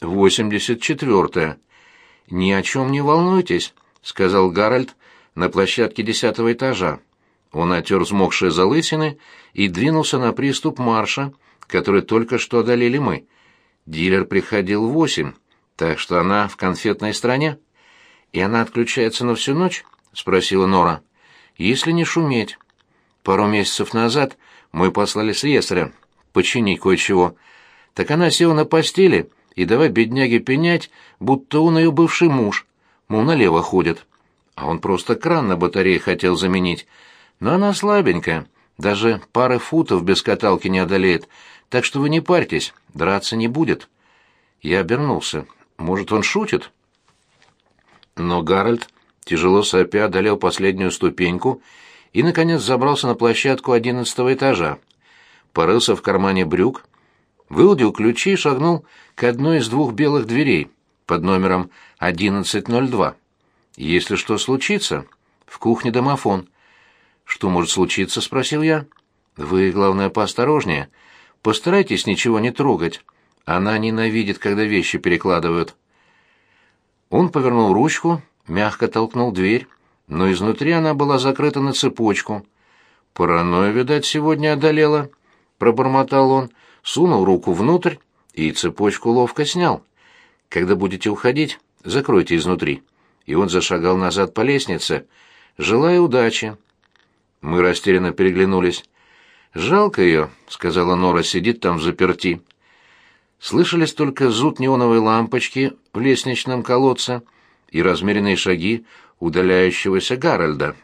восемьдесят четвертая. «Ни о чем не волнуйтесь», — сказал Гарольд на площадке десятого этажа. Он отер взмокшие залысины и двинулся на приступ марша, который только что одолели мы. Дилер приходил в восемь, так что она в конфетной стране. «И она отключается на всю ночь?» — спросила Нора. «Если не шуметь. Пару месяцев назад мы послали слесаря починить кое-чего. Так она села на постели и давай бедняге пенять, будто он ее бывший муж, мол, налево ходит. А он просто кран на батарее хотел заменить. Но она слабенькая, даже пары футов без каталки не одолеет, так что вы не парьтесь, драться не будет. Я обернулся. Может, он шутит? Но Гарольд, тяжело сопя, одолел последнюю ступеньку и, наконец, забрался на площадку одиннадцатого этажа. Порылся в кармане брюк, выудил ключи и шагнул к одной из двух белых дверей под номером 1102. Если что случится, в кухне домофон. Что может случиться, спросил я. Вы, главное, поосторожнее. Постарайтесь ничего не трогать. Она ненавидит, когда вещи перекладывают. Он повернул ручку, мягко толкнул дверь, но изнутри она была закрыта на цепочку. Паранойя, видать, сегодня одолела, пробормотал он, сунул руку внутрь и цепочку ловко снял. Когда будете уходить, закройте изнутри. И он зашагал назад по лестнице, желая удачи. Мы растерянно переглянулись. «Жалко ее», — сказала Нора, — «сидит там в заперти». Слышались только зуд неоновой лампочки в лестничном колодце и размеренные шаги удаляющегося Гарольда.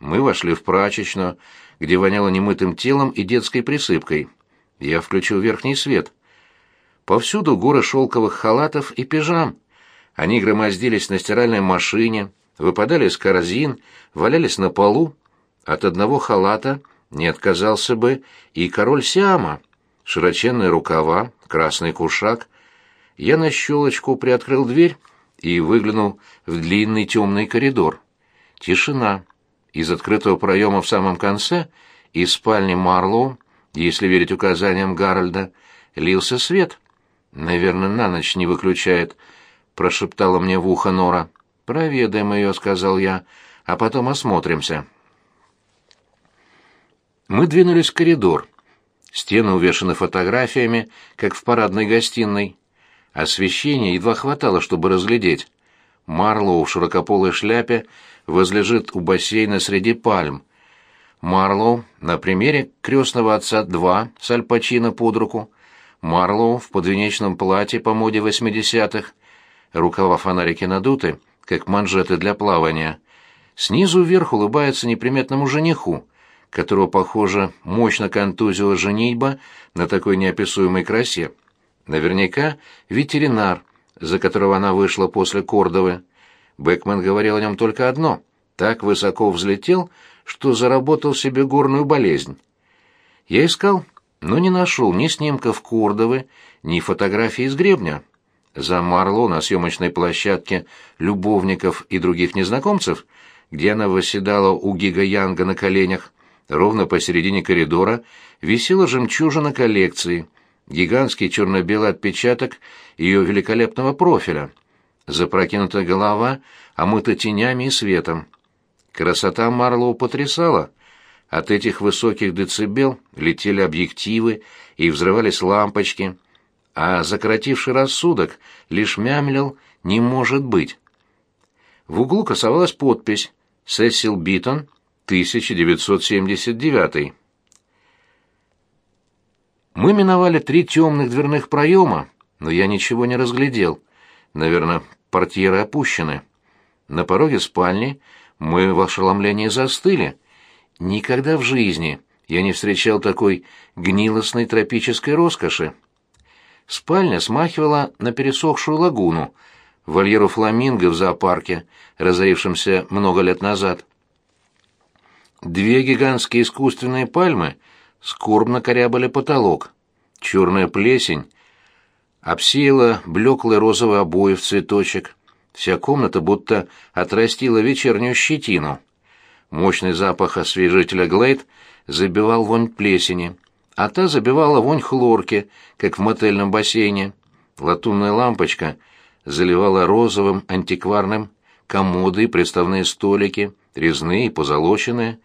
Мы вошли в прачечную, где воняло немытым телом и детской присыпкой. Я включил верхний свет. Повсюду горы шелковых халатов и пижам. Они громоздились на стиральной машине, выпадали из корзин, валялись на полу. От одного халата не отказался бы и король Сиама. Широченные рукава, красный кушак. Я на щелочку приоткрыл дверь и выглянул в длинный темный коридор. Тишина. Из открытого проема в самом конце, из спальни Марлоу, если верить указаниям Гарольда, лился свет. «Наверное, на ночь не выключает», — прошептала мне в ухо Нора. «Проведаем ее», — сказал я, — «а потом осмотримся». Мы двинулись в коридор. Стены увешаны фотографиями, как в парадной гостиной. Освещения едва хватало, чтобы разглядеть. Марлоу в широкополой шляпе возлежит у бассейна среди пальм. Марлоу на примере «Крестного отца 2» с Аль Пачино под руку. Марлоу в подвенечном платье по моде 80-х. Рукава фонарики надуты, как манжеты для плавания. Снизу вверх улыбается неприметному жениху, которого, похоже, мощно контузила женитьба на такой неописуемой красе. Наверняка ветеринар, за которого она вышла после Кордовы. Бекман говорил о нем только одно — так высоко взлетел, что заработал себе горную болезнь. Я искал, но не нашел ни снимков Кордовы, ни фотографий из гребня. За Марло на съемочной площадке любовников и других незнакомцев, где она восседала у Гига Янга на коленях, ровно посередине коридора висела жемчужина коллекции, гигантский черно-белый отпечаток ее великолепного профиля. Запрокинутая голова омыта тенями и светом. Красота Марлоу потрясала. От этих высоких децибел летели объективы и взрывались лампочки, а закоротивший рассудок лишь мямлил «не может быть». В углу красовалась подпись «Сесил Битон, 1979». Мы миновали три темных дверных проема, но я ничего не разглядел. Наверное, портьеры опущены. На пороге спальни мы в ошеломлении застыли. Никогда в жизни я не встречал такой гнилостной тропической роскоши. Спальня смахивала на пересохшую лагуну, вольеру фламинго в зоопарке, разорившемся много лет назад. Две гигантские искусственные пальмы скорбно корябали потолок. Черная плесень обсеяла блеклые розовые обои в цветочек. Вся комната будто отрастила вечернюю щетину. Мощный запах освежителя Глейд забивал вонь плесени, а та забивала вонь хлорки, как в мотельном бассейне. Латунная лампочка заливала розовым антикварным комоды и приставные столики, резные и позолоченные,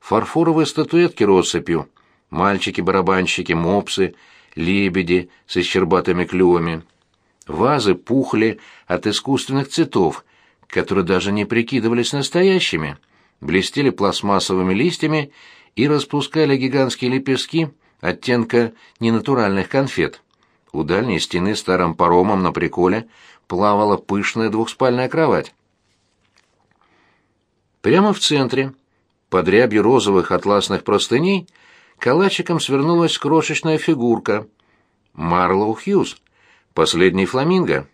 фарфоровые статуэтки россыпью, мальчики-барабанщики, мопсы, лебеди с исчербатыми клювами. Вазы пухли от искусственных цветов, которые даже не прикидывались настоящими, блестели пластмассовыми листьями и распускали гигантские лепестки оттенка ненатуральных конфет. У дальней стены старым паромом на приколе плавала пышная двухспальная кровать. Прямо в центре, под рябью розовых атласных простыней, калачиком свернулась крошечная фигурка. Марлоу Хьюз, последний фламинго.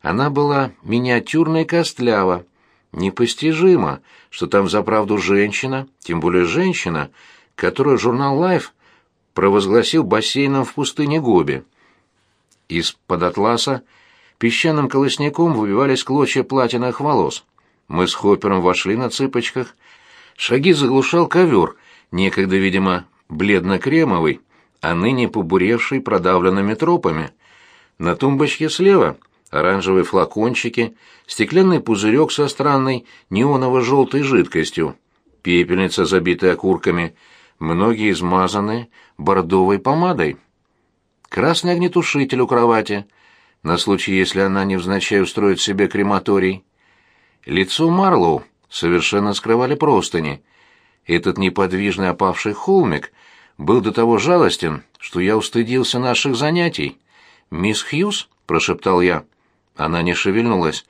Она была миниатюрная и костлява. Непостижимо, что там взаправду женщина, тем более женщина, которую журнал Life провозгласил бассейном в пустыне Гоби. Из-под атласа песчаным колосником выбивались клочья платиновых волос. Мы с Хоппером вошли на цыпочках. Шаги заглушал ковер, некогда, видимо, бледно-кремовый, а ныне побуревший продавленными тропами. На тумбочке слева оранжевые флакончики, стеклянный пузырек со странной неоново-желтой жидкостью, пепельница, забитая окурками, многие измазаны бордовой помадой. Красный огнетушитель у кровати, на случай, если она невзначай устроит себе крематорий. Лицо Марлоу совершенно скрывали простыни. Этот неподвижный опавший холмик был до того жалостен, что я устыдился наших занятий. «Мисс Хьюз?» — прошептал я. Она не шевельнулась.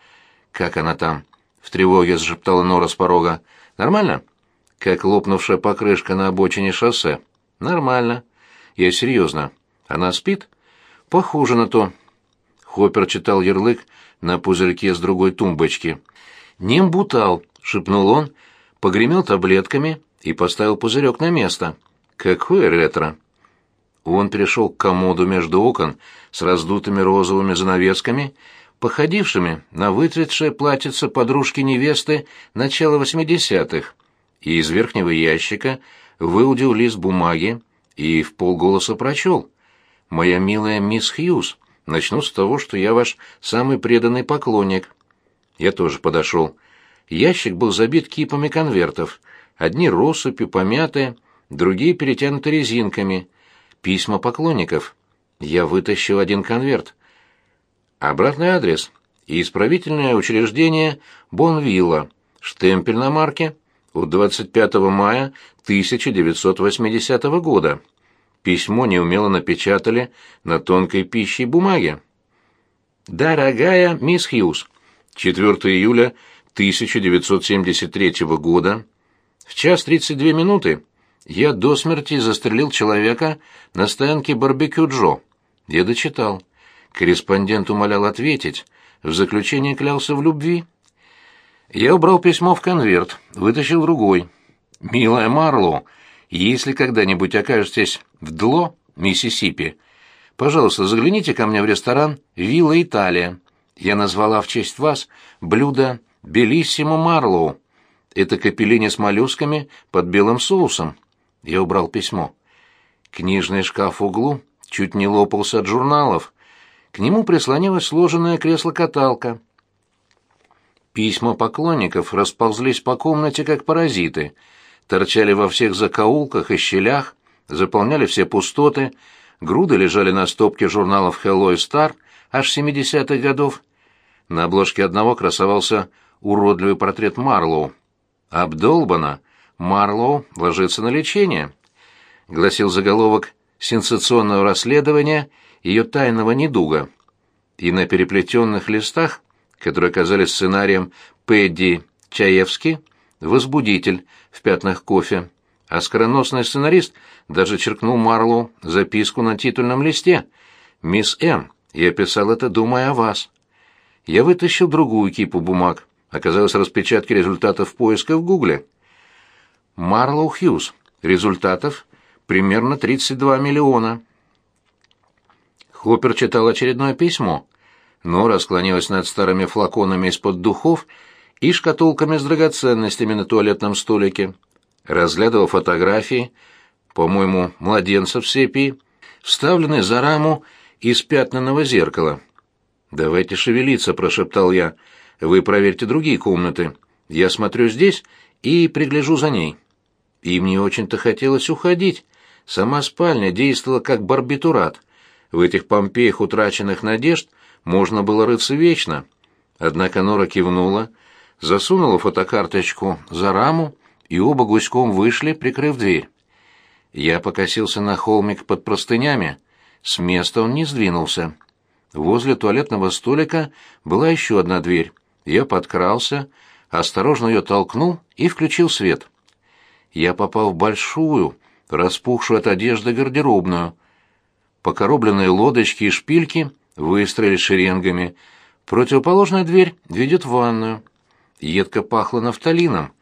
«Как она там?» — в тревоге зашептала Нора с порога. «Нормально?» «Как лопнувшая покрышка на обочине шоссе». «Нормально. Я серьезно. Она спит?» «Похоже на то». Хоппер читал ярлык на пузырьке с другой тумбочки. «Нимбутал», — шепнул он, погремел таблетками и поставил пузырек на место. «Какое ретро!» Он перешел к комоду между окон с раздутыми розовыми занавесками, походившими на выцветшее платьице подружки-невесты начала восьмидесятых, и из верхнего ящика выудил лист бумаги и в полголоса прочел. «Моя милая мисс Хьюз, начну с того, что я ваш самый преданный поклонник». Я тоже подошел. Ящик был забит кипами конвертов, одни россыпью, помятые, другие перетянуты резинками, письма поклонников. Я вытащил один конверт. Обратный адрес. Исправительное учреждение Бонвилла. Штемпель на марке от 25 мая 1980 года. Письмо неумело напечатали на тонкой пищей бумаге. «Дорогая мисс Хьюз, 4 июля 1973 года, в час 32 минуты я до смерти застрелил человека на стоянке барбекю Джо. Я дочитал. Корреспондент умолял ответить, в заключение клялся в любви. Я убрал письмо в конверт, вытащил другой. «Милая Марло, если когда-нибудь окажетесь в Дло, Миссисипи, пожалуйста, загляните ко мне в ресторан «Вилла Италия». Я назвала в честь вас блюдо «Белиссимо Марлоу». Это капеллини с моллюсками под белым соусом. Я убрал письмо. Книжный шкаф в углу чуть не лопался от журналов. К нему прислонилась сложенная кресло-каталка. Письма поклонников расползлись по комнате, как паразиты, торчали во всех закоулках и щелях, заполняли все пустоты, груды лежали на стопке журналов «Hello Star» аж 70-х годов. На обложке одного красовался уродливый портрет Марлоу. Обдолбано. Марлоу ложится на лечение, гласил заголовок сенсационного расследования ее тайного недуга. И на переплетенных листах, которые оказались сценарием Пэдди Чаевски, возбудитель в пятнах кофе, а скороносный сценарист даже черкнул Марлоу записку на титульном листе. «Мисс М. Я писал это, думая о вас». Я вытащил другую кипу бумаг. Оказалось распечатки результатов поиска в Гугле. Марлоу Хьюз. Результатов примерно 32 миллиона. Хоппер читал очередное письмо. Нора склонилась над старыми флаконами из-под духов и шкатулками с драгоценностями на туалетном столике. Разглядывал фотографии, по-моему, младенцев в сепии, вставленные за раму из пятненного зеркала. «Давайте шевелиться», — прошептал я. «Вы проверьте другие комнаты. Я смотрю здесь и пригляжу за ней». И мне очень-то хотелось уходить. Сама спальня действовала как барбитурат. В этих помпеях утраченных надежд можно было рыться вечно. Однако Нора кивнула, засунула фотокарточку за раму, и оба гуськом вышли, прикрыв дверь. Я покосился на холмик под простынями. С места он не сдвинулся. Возле туалетного столика была еще одна дверь. Я подкрался, осторожно ее толкнул и включил свет. Я попал в большую, распухшую от одежды гардеробную. Покоробленные лодочки и шпильки выстроились шеренгами. Противоположная дверь ведет в ванную. Едко пахло нафталином.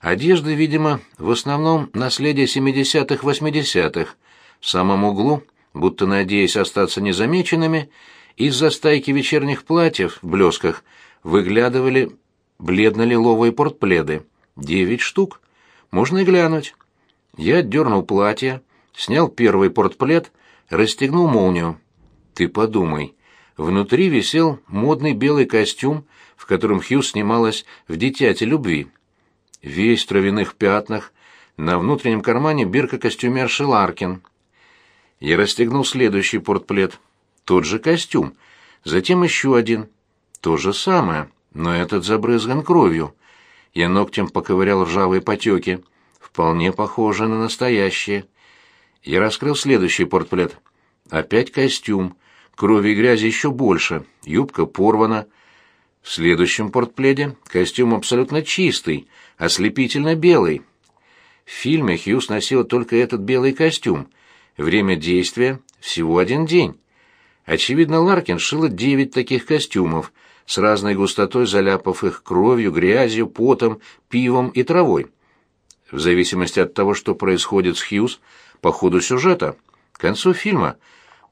Одежда, видимо, в основном наследие 70-х-80-х. В самом углу, будто надеясь остаться незамеченными, из-за стайки вечерних платьев в блесках выглядывали бледно-лиловые портпледы. Девять штук. Можно и глянуть. Я отдернул платье, снял первый портплет, расстегнул молнию. Ты подумай. Внутри висел модный белый костюм, в котором Хью снималась в «Дитяте любви». Весь в травяных пятнах, на внутреннем кармане бирка костюмерши Ларкин. Я расстегнул следующий портплет. Тот же костюм. Затем еще один. То же самое, но этот забрызган кровью. Я ногтем поковырял ржавые потеки. Вполне похоже на настоящие. Я раскрыл следующий портплет. Опять костюм. Крови и грязи еще больше. Юбка порвана. В следующем портпледе костюм абсолютно чистый, ослепительно белый. В фильме Хьюз носил только этот белый костюм. Время действия всего один день. Очевидно, Ларкин шила девять таких костюмов, с разной густотой заляпав их кровью, грязью, потом, пивом и травой. В зависимости от того, что происходит с Хьюз по ходу сюжета, к концу фильма,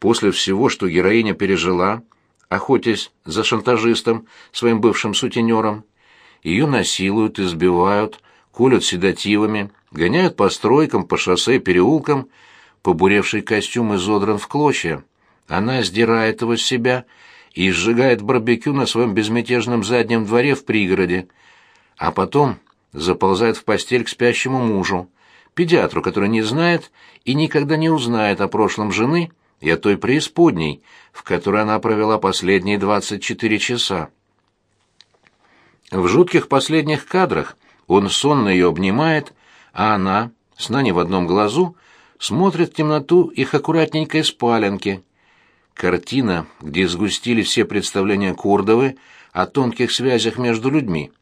после всего, что героиня пережила, охотясь за шантажистом, своим бывшим сутенером, ее насилуют, избивают, колют седативами, гоняют по стройкам, по шоссе, переулкам, побуревший костюм изодран в клочья. Она сдирает его с себя и сжигает барбекю на своем безмятежном заднем дворе в пригороде, а потом заползает в постель к спящему мужу, педиатру, который не знает и никогда не узнает о прошлом жены и о той преисподней, в которой она провела последние 24 часа. В жутких последних кадрах он сонно ее обнимает, а она, сна не в одном глазу, смотрит в темноту их аккуратненькой спаленки. Картина, где сгустили все представления Курдовы о тонких связях между людьми,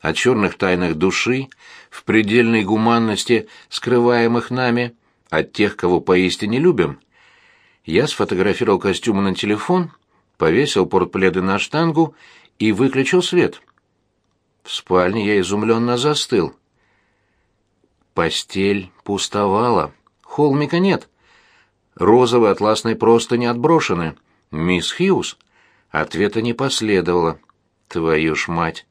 о черных тайнах души, в предельной гуманности, скрываемых нами, от тех, кого поистине любим. Я сфотографировал костюмы на телефон, повесил портпледы на штангу и выключил свет. В спальне я изумленно застыл. Постель пустовала. Холмика нет. Розовые атласные простыни отброшены. Мисс Хьюз. Ответа не последовало. Твою ж мать.